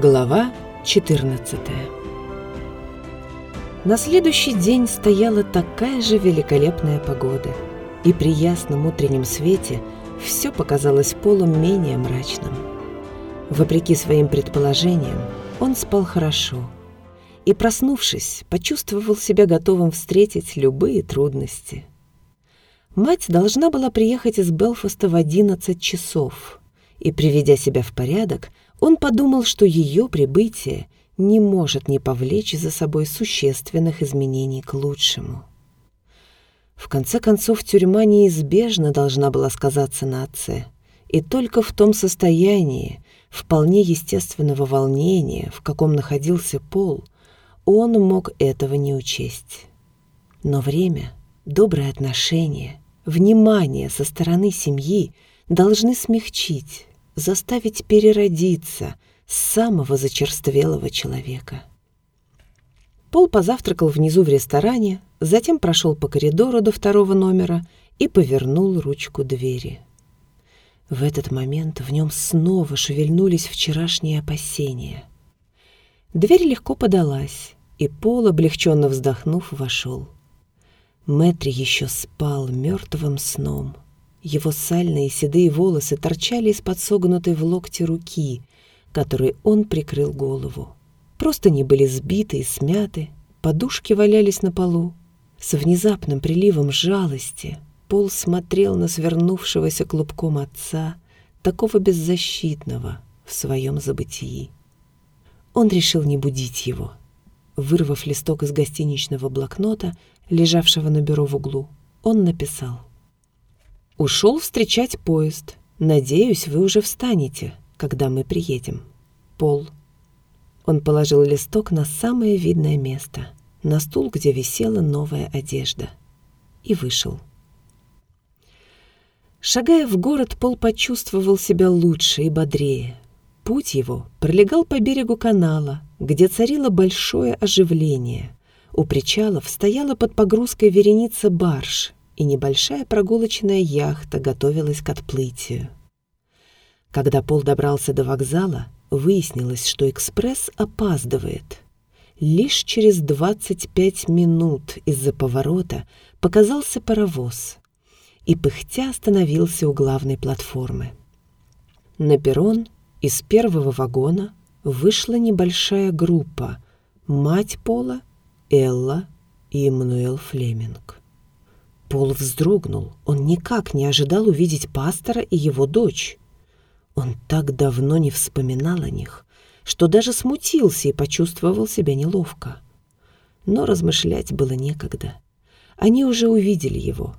Глава 14 На следующий день стояла такая же великолепная погода, и при ясном утреннем свете все показалось полом менее мрачным. Вопреки своим предположениям, он спал хорошо и, проснувшись, почувствовал себя готовым встретить любые трудности. Мать должна была приехать из Белфаста в 11 часов, и, приведя себя в порядок, он подумал, что ее прибытие не может не повлечь за собой существенных изменений к лучшему. В конце концов, тюрьма неизбежно должна была сказаться на отце, и только в том состоянии, вполне естественного волнения, в каком находился Пол, он мог этого не учесть. Но время, доброе отношение, внимание со стороны семьи должны смягчить, заставить переродиться самого зачерствелого человека. Пол позавтракал внизу в ресторане, затем прошел по коридору до второго номера и повернул ручку двери. В этот момент в нем снова шевельнулись вчерашние опасения. Дверь легко подалась, и Пол, облегченно вздохнув, вошел. Мэтри еще спал мертвым сном — его сальные седые волосы торчали из-под согнутой в локте руки, которой он прикрыл голову. Просто не были сбиты и смяты, подушки валялись на полу. С внезапным приливом жалости Пол смотрел на свернувшегося клубком отца, такого беззащитного в своем забытии. Он решил не будить его. Вырвав листок из гостиничного блокнота, лежавшего на бюро в углу, он написал Ушел встречать поезд. Надеюсь, вы уже встанете, когда мы приедем. Пол. Он положил листок на самое видное место, на стул, где висела новая одежда, и вышел. Шагая в город, Пол почувствовал себя лучше и бодрее. Путь его пролегал по берегу канала, где царило большое оживление. У причалов стояла под погрузкой вереница барж, и небольшая прогулочная яхта готовилась к отплытию. Когда Пол добрался до вокзала, выяснилось, что экспресс опаздывает. Лишь через 25 минут из-за поворота показался паровоз и пыхтя остановился у главной платформы. На перрон из первого вагона вышла небольшая группа мать Пола, Элла и Эммануэл Флеминг. Пол вздрогнул. Он никак не ожидал увидеть пастора и его дочь. Он так давно не вспоминал о них, что даже смутился и почувствовал себя неловко. Но размышлять было некогда. Они уже увидели его.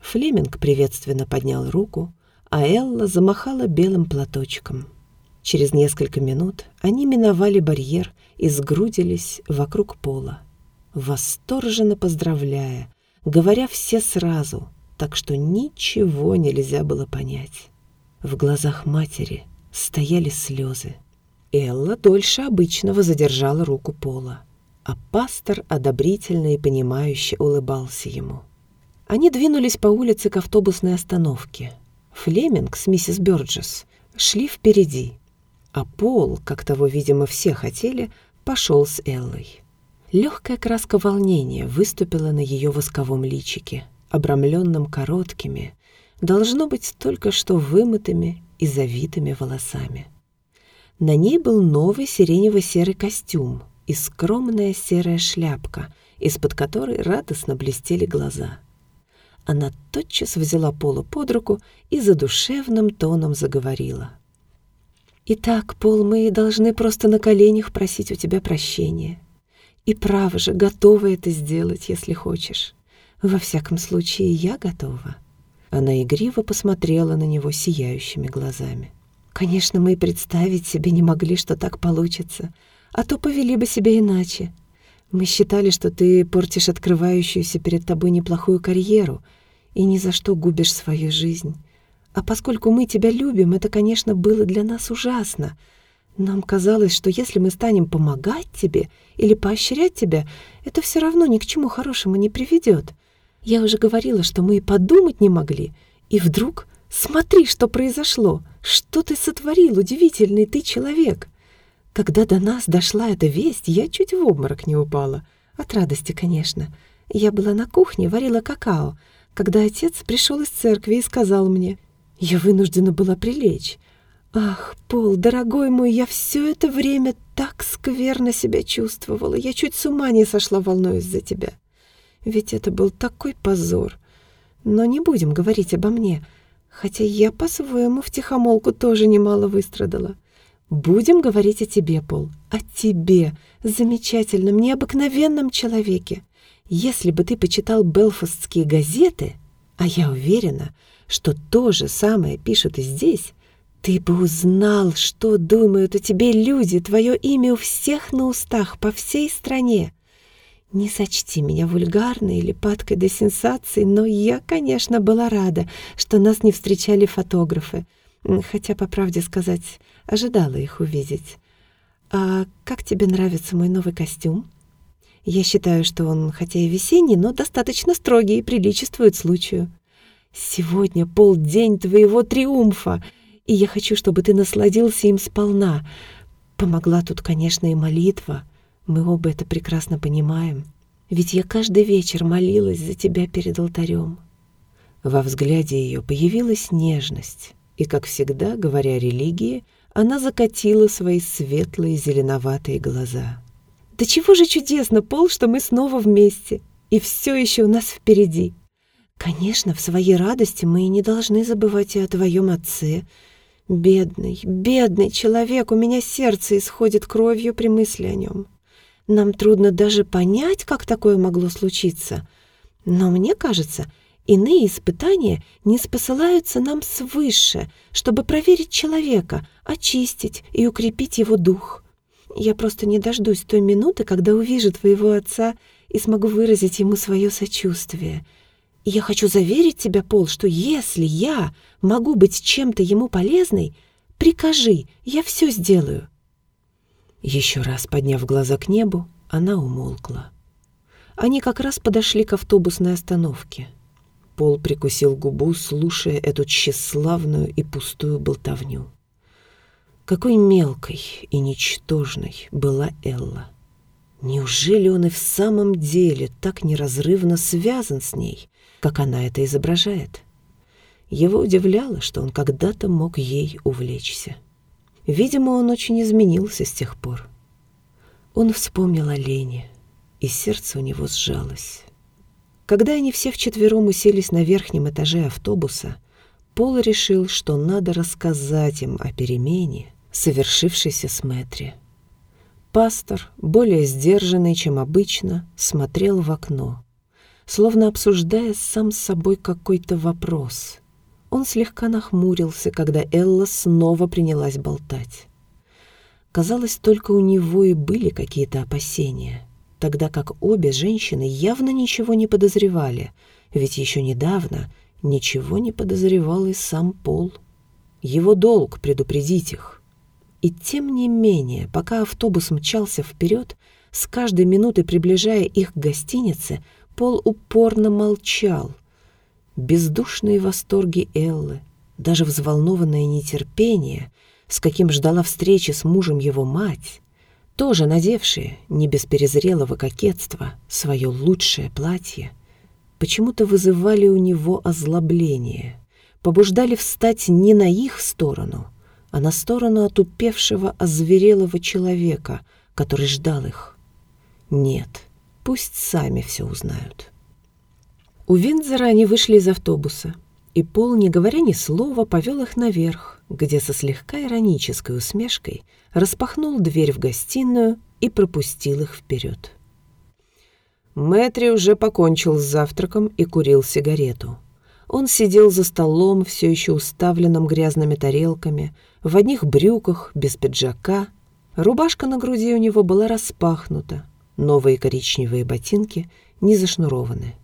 Флеминг приветственно поднял руку, а Элла замахала белым платочком. Через несколько минут они миновали барьер и сгрудились вокруг пола, восторженно поздравляя, говоря все сразу, так что ничего нельзя было понять. В глазах матери стояли слезы. Элла дольше обычного задержала руку Пола, а пастор одобрительно и понимающе улыбался ему. Они двинулись по улице к автобусной остановке. Флеминг с миссис Бёрджес шли впереди, а Пол, как того, видимо, все хотели, пошел с Эллой. Легкая краска волнения выступила на ее восковом личике, обрамленном короткими, должно быть только что вымытыми и завитыми волосами. На ней был новый сиренево-серый костюм и скромная серая шляпка, из-под которой радостно блестели глаза. Она тотчас взяла Пола под руку и задушевным тоном заговорила. «Итак, Пол, мы должны просто на коленях просить у тебя прощения. И право же, готова это сделать, если хочешь. Во всяком случае, я готова». Она игриво посмотрела на него сияющими глазами. «Конечно, мы и представить себе не могли, что так получится, а то повели бы себя иначе. Мы считали, что ты портишь открывающуюся перед тобой неплохую карьеру и ни за что губишь свою жизнь. А поскольку мы тебя любим, это, конечно, было для нас ужасно — нам казалось, что если мы станем помогать тебе или поощрять тебя, это все равно ни к чему хорошему не приведет. Я уже говорила, что мы и подумать не могли. И вдруг, смотри, что произошло. Что ты сотворил, удивительный ты человек. Когда до нас дошла эта весть, я чуть в обморок не упала. От радости, конечно. Я была на кухне, варила какао, когда отец пришел из церкви и сказал мне, я вынуждена была прилечь. Ах, Пол, дорогой мой, я все это время так скверно себя чувствовала. Я чуть с ума не сошла, волнуюсь за тебя. Ведь это был такой позор. Но не будем говорить обо мне, хотя я по-своему втихомолку тоже немало выстрадала. Будем говорить о тебе, Пол, о тебе, замечательном, необыкновенном человеке. Если бы ты почитал белфастские газеты, а я уверена, что то же самое пишут и здесь, ты бы узнал, что думают о тебе люди, твое имя у всех на устах по всей стране. Не сочти меня вульгарной или падкой до сенсаций, но я, конечно, была рада, что нас не встречали фотографы, хотя, по правде сказать, ожидала их увидеть. «А как тебе нравится мой новый костюм?» «Я считаю, что он, хотя и весенний, но достаточно строгий и приличествует случаю. Сегодня полдень твоего триумфа, и я хочу, чтобы ты насладился им сполна. Помогла тут, конечно, и молитва. Мы оба это прекрасно понимаем. Ведь я каждый вечер молилась за тебя перед алтарем». Во взгляде ее появилась нежность, и, как всегда, говоря о религии, она закатила свои светлые зеленоватые глаза. «Да чего же чудесно, Пол, что мы снова вместе, и все еще у нас впереди. Конечно, в своей радости мы и не должны забывать и о твоем отце. Бедный, бедный человек, у меня сердце исходит кровью при мысли о нем. Нам трудно даже понять, как такое могло случиться. Но мне кажется, Иные испытания не спосылаются нам свыше, чтобы проверить человека, очистить и укрепить его дух. Я просто не дождусь той минуты, когда увижу твоего отца и смогу выразить ему свое сочувствие. Я хочу заверить тебя, Пол, что если я могу быть чем-то ему полезной, прикажи, я все сделаю». Еще раз подняв глаза к небу, она умолкла. Они как раз подошли к автобусной остановке. Пол прикусил губу, слушая эту тщеславную и пустую болтовню. Какой мелкой и ничтожной была Элла. Неужели он и в самом деле так неразрывно связан с ней, как она это изображает? Его удивляло, что он когда-то мог ей увлечься. Видимо, он очень изменился с тех пор. Он вспомнил о Лене, и сердце у него сжалось. Когда они все вчетвером уселись на верхнем этаже автобуса, Пол решил, что надо рассказать им о перемене, совершившейся с Мэтри. Пастор, более сдержанный, чем обычно, смотрел в окно, словно обсуждая сам с собой какой-то вопрос. Он слегка нахмурился, когда Элла снова принялась болтать. Казалось, только у него и были какие-то опасения тогда как обе женщины явно ничего не подозревали, ведь еще недавно ничего не подозревал и сам Пол. Его долг предупредить их. И тем не менее, пока автобус мчался вперед, с каждой минутой приближая их к гостинице, Пол упорно молчал. Бездушные восторги Эллы, даже взволнованное нетерпение, с каким ждала встречи с мужем его мать, тоже надевшие, не без перезрелого кокетства, свое лучшее платье, почему-то вызывали у него озлобление, побуждали встать не на их сторону, а на сторону отупевшего, озверелого человека, который ждал их. Нет, пусть сами все узнают. У Виндзора они вышли из автобуса, и Пол, не говоря ни слова, повел их наверх, где со слегка иронической усмешкой распахнул дверь в гостиную и пропустил их вперед. Мэтри уже покончил с завтраком и курил сигарету. Он сидел за столом, все еще уставленным грязными тарелками, в одних брюках, без пиджака. Рубашка на груди у него была распахнута, новые коричневые ботинки не зашнурованы.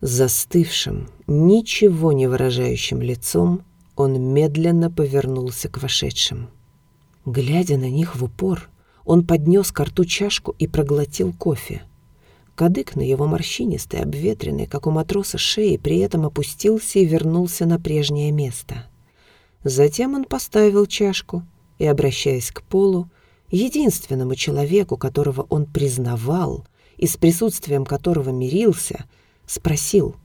Застывшим, ничего не выражающим лицом он медленно повернулся к вошедшим. Глядя на них в упор, он поднес к рту чашку и проглотил кофе. Кадык на его морщинистой, обветренной, как у матроса, шеи при этом опустился и вернулся на прежнее место. Затем он поставил чашку и, обращаясь к полу, единственному человеку, которого он признавал и с присутствием которого мирился, спросил,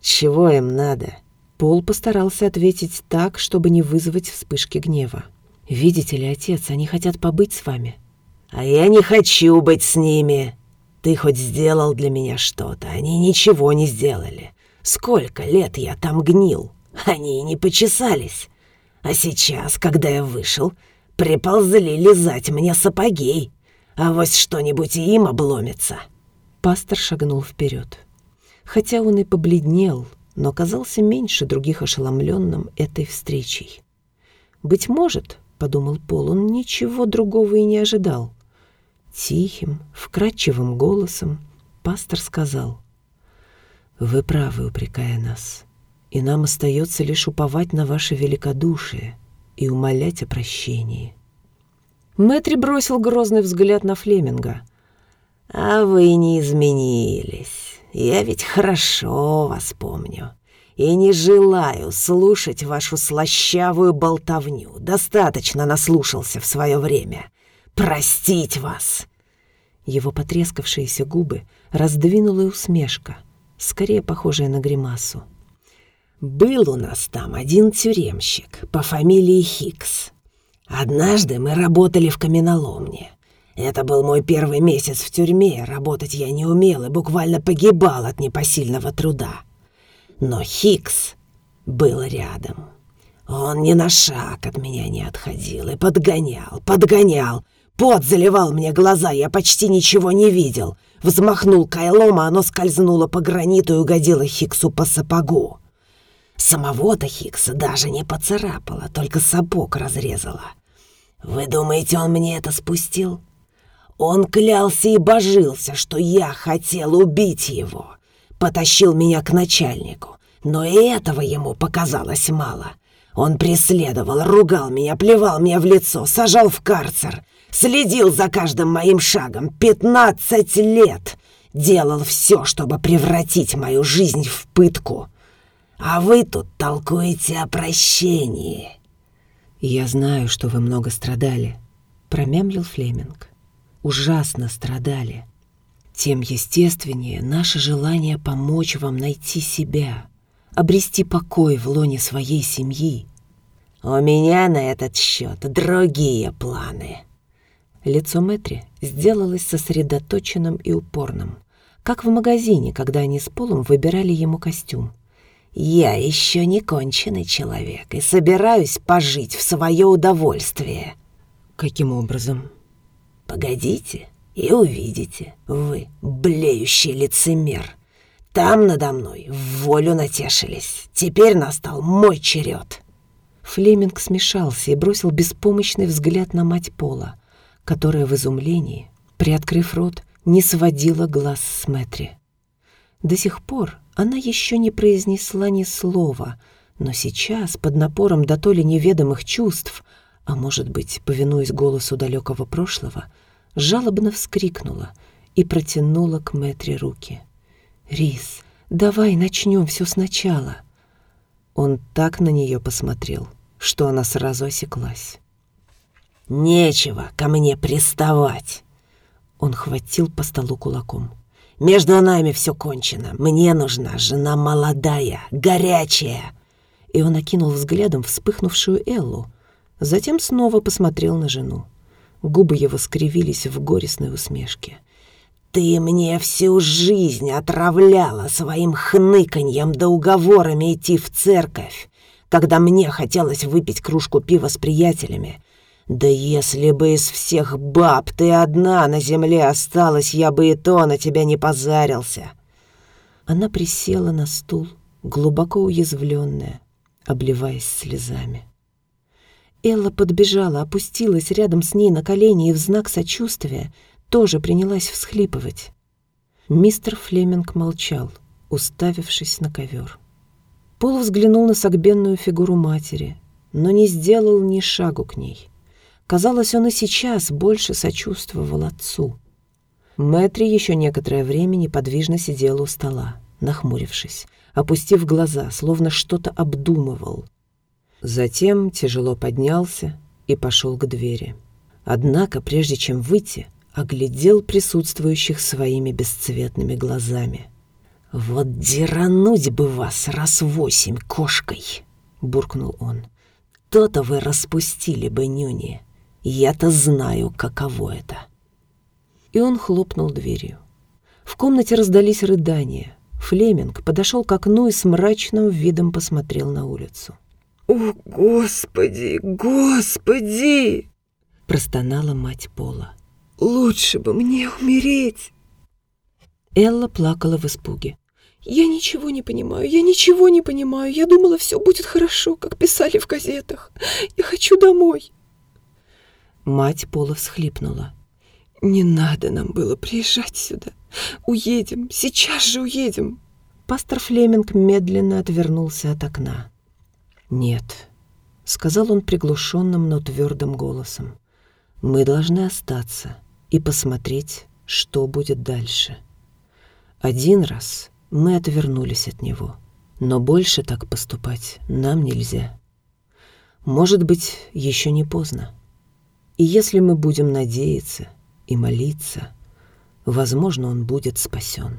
«Чего им надо?» Пол постарался ответить так, чтобы не вызвать вспышки гнева. «Видите ли, отец, они хотят побыть с вами». «А я не хочу быть с ними. Ты хоть сделал для меня что-то, они ничего не сделали. Сколько лет я там гнил, они и не почесались. А сейчас, когда я вышел, приползли лизать мне сапоги. А вот что-нибудь и им обломится». Пастор шагнул вперед. Хотя он и побледнел, но казался меньше других ошеломленным этой встречей. «Быть может, — подумал Пол, — он ничего другого и не ожидал. Тихим, вкрадчивым голосом пастор сказал, «Вы правы, упрекая нас, и нам остается лишь уповать на ваше великодушие и умолять о прощении». Мэтри бросил грозный взгляд на Флеминга. «А вы не изменились. Я ведь хорошо вас помню и не желаю слушать вашу слащавую болтовню. Достаточно наслушался в свое время. Простить вас!» Его потрескавшиеся губы раздвинула усмешка, скорее похожая на гримасу. «Был у нас там один тюремщик по фамилии Хикс. Однажды мы работали в каменоломне. Это был мой первый месяц в тюрьме, работать я не умел и буквально погибал от непосильного труда. Но Хикс был рядом. Он ни на шаг от меня не отходил и подгонял, подгонял. Пот заливал мне глаза, я почти ничего не видел. Взмахнул кайлом, а оно скользнуло по граниту и угодило Хиксу по сапогу. Самого-то Хикса даже не поцарапало, только сапог разрезало. Вы думаете, он мне это спустил? Он клялся и божился, что я хотел убить его. Потащил меня к начальнику, но и этого ему показалось мало. Он преследовал, ругал меня, плевал мне в лицо, сажал в карцер, следил за каждым моим шагом пятнадцать лет. Делал все, чтобы превратить мою жизнь в пытку. А вы тут толкуете о прощении. «Я знаю, что вы много страдали», — промямлил Флеминг ужасно страдали. Тем естественнее наше желание помочь вам найти себя, обрести покой в лоне своей семьи. У меня на этот счет другие планы. Лицо Мэтри сделалось сосредоточенным и упорным, как в магазине, когда они с Полом выбирали ему костюм. «Я еще не конченый человек и собираюсь пожить в свое удовольствие». «Каким образом?» Погодите и увидите, вы, блеющий лицемер. Там надо мной в волю натешились. Теперь настал мой черед. Флеминг смешался и бросил беспомощный взгляд на мать Пола, которая в изумлении, приоткрыв рот, не сводила глаз с Мэтри. До сих пор она еще не произнесла ни слова, но сейчас, под напором до то ли неведомых чувств, а может быть, повинуясь голосу далекого прошлого, жалобно вскрикнула и протянула к Мэтре руки. «Рис, давай начнем все сначала». Он так на нее посмотрел, что она сразу осеклась. «Нечего ко мне приставать!» Он хватил по столу кулаком. «Между нами все кончено. Мне нужна жена молодая, горячая!» И он окинул взглядом вспыхнувшую Эллу, Затем снова посмотрел на жену. Губы его скривились в горестной усмешке. «Ты мне всю жизнь отравляла своим хныканьем да уговорами идти в церковь, когда мне хотелось выпить кружку пива с приятелями. Да если бы из всех баб ты одна на земле осталась, я бы и то на тебя не позарился». Она присела на стул, глубоко уязвленная, обливаясь слезами. Элла подбежала, опустилась рядом с ней на колени и в знак сочувствия тоже принялась всхлипывать. Мистер Флеминг молчал, уставившись на ковер. Пол взглянул на согбенную фигуру матери, но не сделал ни шагу к ней. Казалось, он и сейчас больше сочувствовал отцу. Мэтри еще некоторое время неподвижно сидел у стола, нахмурившись, опустив глаза, словно что-то обдумывал — Затем тяжело поднялся и пошел к двери. Однако, прежде чем выйти, оглядел присутствующих своими бесцветными глазами. «Вот дерануть бы вас раз восемь кошкой!» — буркнул он. «То-то вы распустили бы нюни. Я-то знаю, каково это!» И он хлопнул дверью. В комнате раздались рыдания. Флеминг подошел к окну и с мрачным видом посмотрел на улицу. «О, Господи, Господи!» — простонала мать Пола. «Лучше бы мне умереть!» Элла плакала в испуге. «Я ничего не понимаю, я ничего не понимаю. Я думала, все будет хорошо, как писали в газетах. Я хочу домой!» Мать Пола всхлипнула. «Не надо нам было приезжать сюда. Уедем, сейчас же уедем!» Пастор Флеминг медленно отвернулся от окна. «Нет», — сказал он приглушенным, но твердым голосом. «Мы должны остаться и посмотреть, что будет дальше. Один раз мы отвернулись от него, но больше так поступать нам нельзя. Может быть, еще не поздно. И если мы будем надеяться и молиться, возможно, он будет спасен.